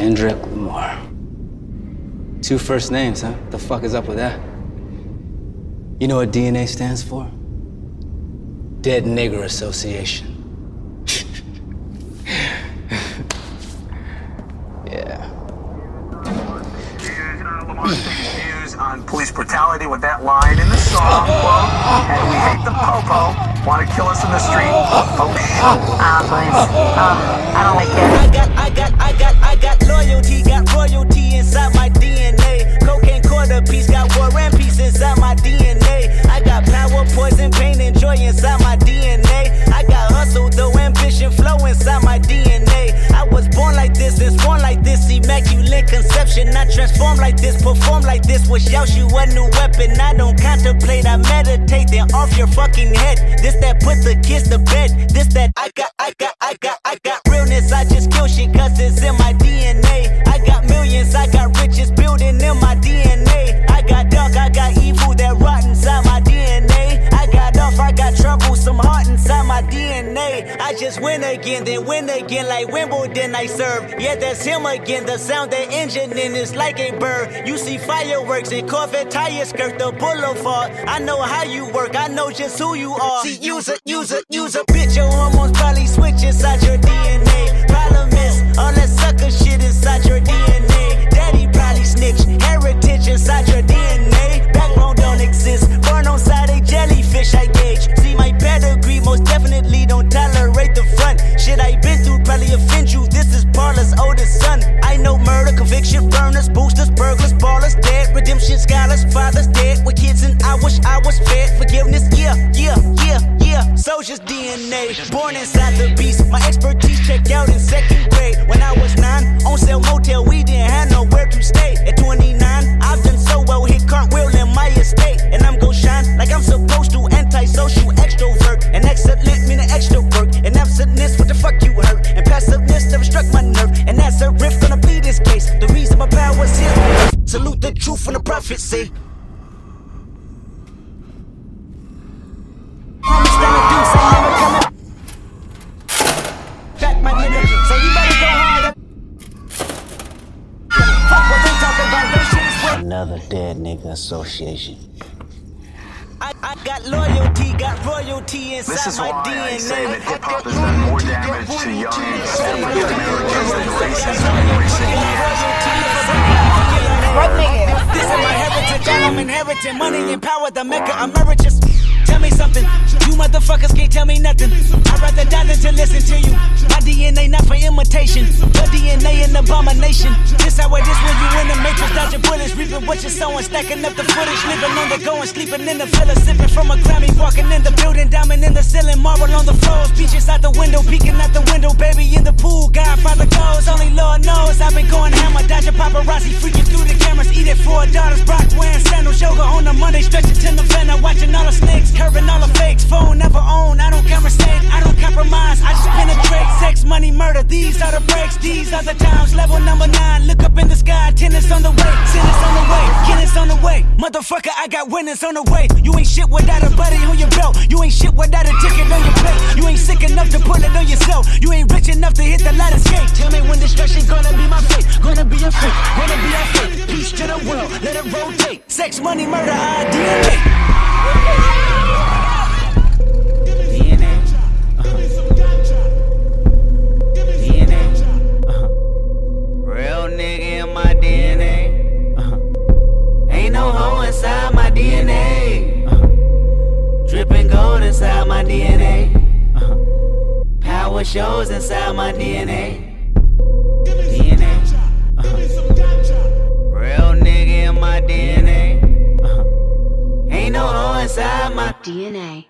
Kendrick Lamar. Two first names, huh? The fuck is up with that? You know what DNA stands for? Dead Nigger Association. yeah. Views on police brutality with that line in the song, quote, and we hate the popo, want to kill us in the street. Oh shit. Ah, boys. Oh, I don't like it. I got, I got, I got, I got loyalty, got royalty inside my DNA. Cocaine quarter piece, got war and peace inside my DNA. I got power, poison, pain, and joy inside my DNA. I got hustle, though ambition, flow inside my DNA. I was born like this and born like this, immaculate conception. I transform like this, perform like this, wish out you a new weapon. I don't contemplate, I meditate, then off your fucking head. This that put the kids to bed. This that I got, I got, I got, I got realness. I just kill shit cause it's I just win again, then win again like Wimbledon I serve. Yeah, that's him again. The sound that engine in is like a bird. You see fireworks and Corvette tires skirt the boulevard. I know how you work, I know just who you are. See, use a, use a, use a bitch. Your hormones probably switch inside your DNA. Problem is, all that sucker shit dead, redemption, scholars, fathers dead with kids, and I wish I was fed. Forgiveness, yeah, yeah, yeah, yeah. Soldier's DNA, born inside the beast. My That shit is what Another dead nigga association. I, I got loyalty, got royalty inside This is my why DNA. I say that hip hop has done more damage to young African Americans than racism in recent years. Broke nigga. I'm inheriting money and power, the mecca emeritus. Tell me something, you motherfuckers can't tell me nothing. I'd rather die than to listen to you. My DNA not for imitation, but DNA an abomination. This how it is when you in the matrix, dodging bullets, reaping what you're sowing, stacking up the footage, living on the go and sleeping in the villa, sipping from a Grammy, walking in the building, diamond in the ceiling, marble on the floors, beaches out the window, peeking out the window, baby in the pool, Godfather goes, only Lord knows I've been going hammer, dodging paparazzi, freaking through the these are the breaks, these are the times, level number nine, look up in the sky, tennis on the way, tennis on the way, tennis on the way, motherfucker, I got winners on the way, you ain't shit without a buddy on your belt, you ain't shit without a ticket on your plate, you ain't sick enough to put it on yourself, you ain't rich enough to hit the ladder skate, tell me when destruction gonna be my fate, gonna be a fate, gonna be a fate, peace to the world, let it rotate, sex, money, murder, our Power shows inside my DNA. DNA. Uh-huh. Real nigga in my DNA. Uh-huh. Ain't no hoe inside my DNA.